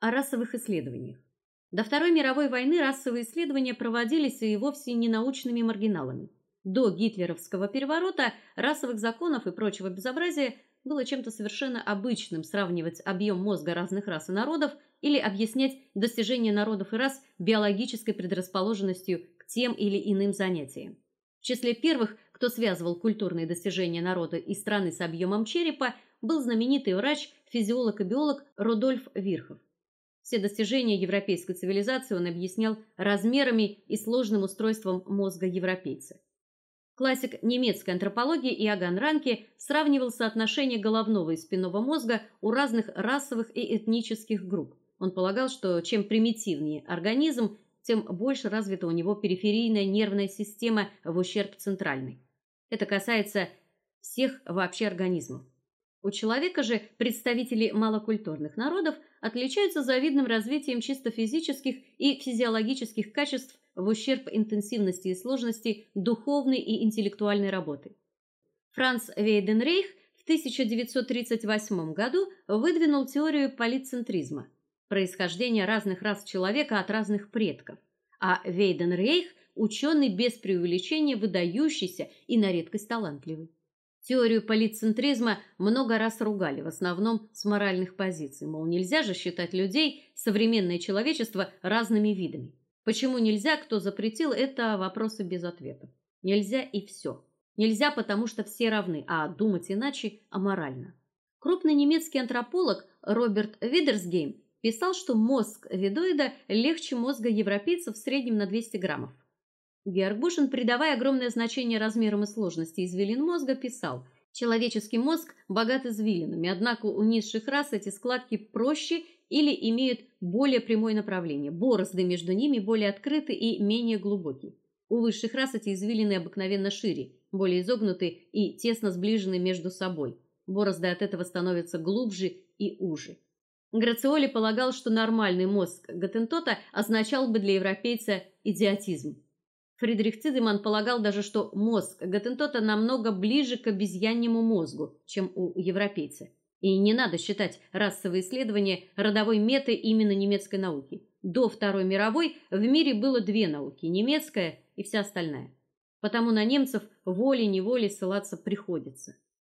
О расовых исследованиях. До Второй мировой войны расовые исследования проводились и вовсе не научными маргиналами. До гитлеровского переворота, расовых законов и прочего безобразия было чем-то совершенно обычным сравнивать объем мозга разных рас и народов или объяснять достижения народов и рас биологической предрасположенностью к тем или иным занятиям. В числе первых, кто связывал культурные достижения народа и страны с объемом черепа, был знаменитый врач, физиолог и биолог Рудольф Вирхов. Все достижения европейской цивилизации он объяснял размерами и сложным устройством мозга европейца. Классик немецкой антропологии Иоганн Ранке сравнивал соотношение головного и спинного мозга у разных расовых и этнических групп. Он полагал, что чем примитивнее организм, тем больше развита у него периферийная нервная система в ущерб центральной. Это касается всех вообще организмов. У человека же представители малокультурных народов отличаются завидным развитием чисто физических и физиологических качеств в ущерб интенсивности и сложности духовной и интеллектуальной работы. Франц Вейденрейх в 1938 году выдвинул теорию полицентризма, происхождения разных рас человека от разных предков. А Вейденрейх ученый без преувеличения выдающийся и на редкость талантливый. Теорию полицентризма много раз ругали, в основном с моральных позиций, мол, нельзя же считать людей, современное человечество разными видами. Почему нельзя, кто запретил это вопросы без ответов. Нельзя и все. Нельзя, потому что все равны, а думать иначе аморально. Крупный немецкий антрополог Роберт Видерсгейм писал, что мозг видоида легче мозга европейца в среднем на 200 граммов. Георг придавая огромное значение размерам и сложности извилин мозга, писал: Человеческий мозг богат извилинами, однако у низших рас эти складки проще или имеют более прямое направление. Борозды между ними более открыты и менее глубокие. У высших рас эти извилины обыкновенно шире, более изогнуты и тесно сближены между собой. Борозды от этого становятся глубже и уже. Грациоли полагал, что нормальный мозг Готентота означал бы для европейца идиотизм. Фридрих Цидеман полагал даже, что мозг Готентота намного ближе к обезьяньему мозгу, чем у европейца. И не надо считать расовые исследования родовой метой именно немецкой науки. До Второй мировой в мире было две науки: немецкая и вся остальная. Потому на немцев волей-неволей ссылаться приходится.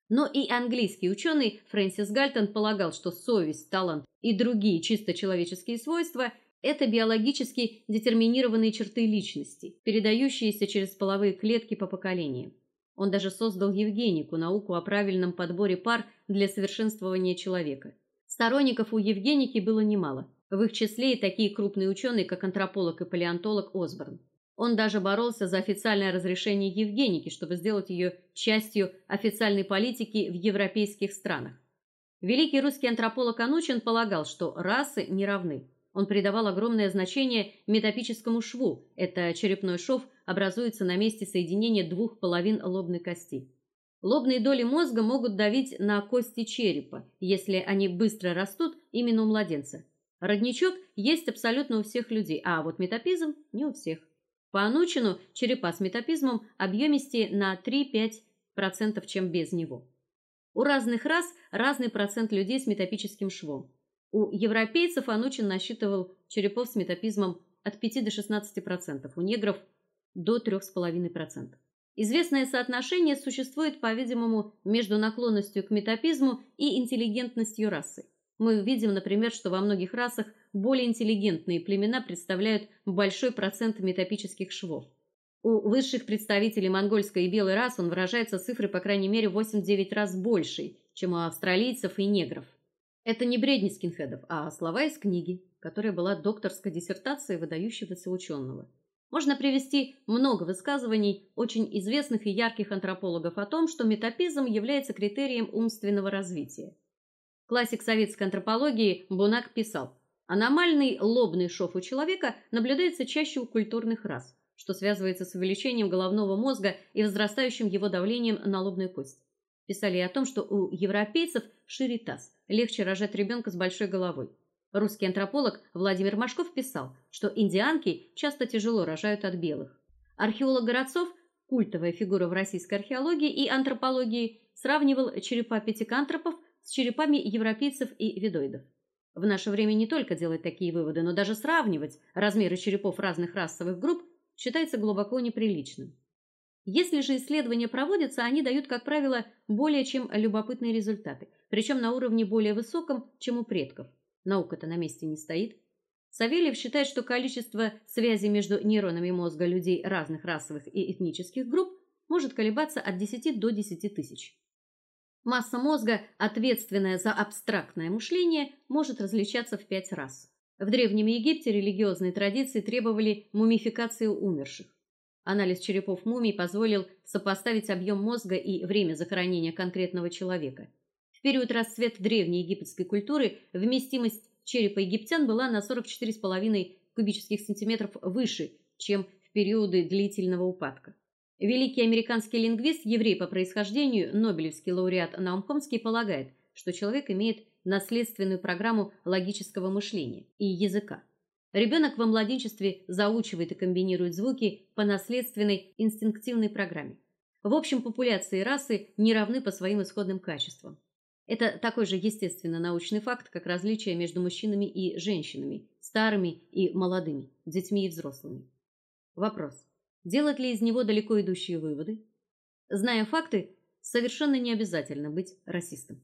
Но и английский ученый Фрэнсис Гальтон полагал, что совесть, талант и другие чисто человеческие свойства это биологически детерминированные черты личности, передающиеся через половые клетки по поколениям. Он даже создал Евгенику, науку о правильном подборе пар для совершенствования человека. Сторонников у Евгеники было немало. В их числе и такие крупные ученые, как антрополог и палеонтолог Осборн. Он даже боролся за официальное разрешение Евгеники, чтобы сделать ее частью официальной политики в европейских странах. Великий русский антрополог Анучин полагал, что расы не равны. Он придавал огромное значение метапическому шву. Это черепной шов образуется на месте соединения двух половин лобной кости. Лобные доли мозга могут давить на кости черепа, если они быстро растут именно у младенца. Родничок есть абсолютно у всех людей, а вот метапизм не у всех. По Анучину черепа с метапизмом объемистее на 3-5%, чем без него. У разных рас разный процент людей с метапическим швом. У европейцев Анучин насчитывал черепов с метапизмом от 5 до 16%, у негров до 3,5%. Известное соотношение существует, по-видимому, между наклонностью к метапизму и интеллигентностью расы. Мы видим, например, что во многих расах более интеллигентные племена представляют большой процент метапических швов. У высших представителей монгольской и белой рас он выражается цифрой по крайней мере 8-9 раз большей, чем у австралийцев и негров. Это не бредни скинхедов, а слова из книги, которая была докторской диссертацией выдающегося ученого. Можно привести много высказываний очень известных и ярких антропологов о том, что метапизм является критерием умственного развития. Классик советской антропологии Бунак писал: "Аномальный лобный шов у человека наблюдается чаще у культурных рас, что связывается с увеличением головного мозга и возрастающим его давлением на лобную кость. Писали о том, что у европейцев шире таз, легче рожать ребенка с большой головой. Русский антрополог Владимир Машков писал, что индианки часто тяжело рожают от белых. Археолог Городцов, культовая фигура в российской археологии и антропологии, сравнивал черепа пятикантропов с черепами европейцев и ведоидов. В наше время не только делать такие выводы, но даже сравнивать размеры черепов разных расовых групп считается глубоко неприличным. Если же исследования проводятся, они дают, как правило, более чем любопытные результаты, причем на уровне более высоком, чем у предков. Наука-то на месте не стоит. Савельев считает, что количество связей между нейронами мозга людей разных расовых и этнических групп может колебаться от 10 до 10 тысяч. Масса мозга, ответственная за абстрактное мышление, может различаться в пять раз. В древнем Египте религиозные традиции требовали мумификации умерших. Анализ черепов мумий позволил сопоставить объем мозга и время захоронения конкретного человека. В период расцвета древней египетской культуры вместимость черепа египтян была на 44,5 кубических сантиметров выше, чем в периоды длительного упадка. Великий американский лингвист, еврей по происхождению, Нобелевский лауреат Наум Хомский полагает, что человек имеет наследственную программу логического мышления и языка. Ребенок во младенчестве заучивает и комбинирует звуки по наследственной инстинктивной программе. В общем, популяции расы не равны по своим исходным качествам. Это такой же естественно научный факт, как различия между мужчинами и женщинами, старыми и молодыми, детьми и взрослыми. Вопрос: делать ли из него далеко идущие выводы? Зная факты, совершенно не обязательно быть расистом.